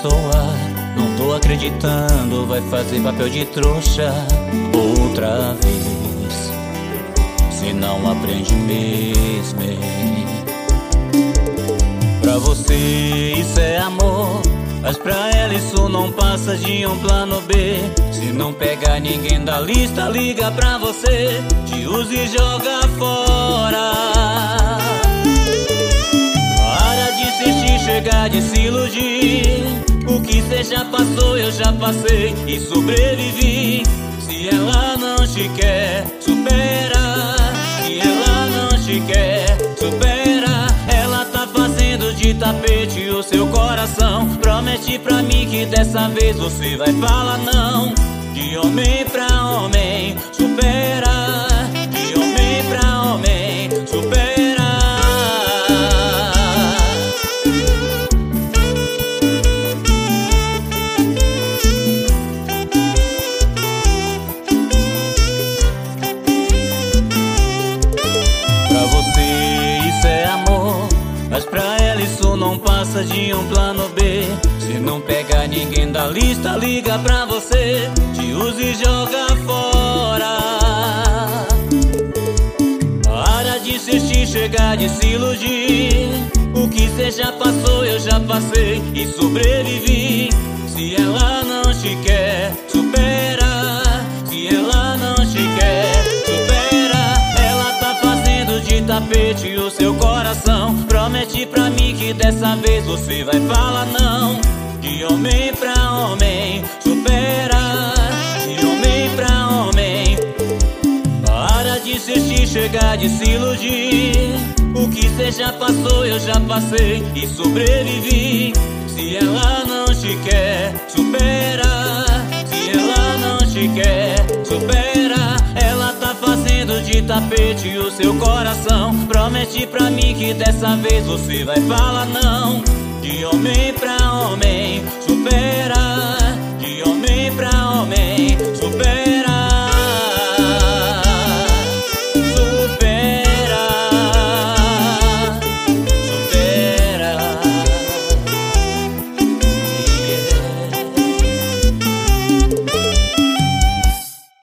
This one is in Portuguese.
pessoa. Não tô acreditando, vai fazer papel de trouxa outra vez. Se não aprende mesmo. Pra você isso é amor. Mas pra ela isso não passa de um plano B. Se não pegar ninguém da lista, liga pra você. Te usa e joga fora. Para de insistir, chegar de se iludir. O que cê já passou, eu já passei e sobrevivi. Se ela não te quer, supera. Se ela não te quer, supera. Ela tá fazendo de tapete o seu coração. Promete pra mim que dessa vez você vai falar não. De homem pra homem, supera. De um plano B. Se não pega ninguém da lista, liga pra você, te usa e joga fora. Para de insistir, chegar de se iludir. O que cê já passou, eu já passei e sobrevivi. Se ela não te quer, supera. Se ela não te quer, supera. Ela tá fazendo de tapete o seu coração. Dessa vez você vai falar não. De homem pra homem, supera. De homem pra homem, para de insistir, chegar de se iludir. O que cê já passou, eu já passei e sobrevivi. Se ela não te quer, supera. Tapete o seu coração. Promete pra mim que dessa vez você vai falar não. De homem pra homem, supera.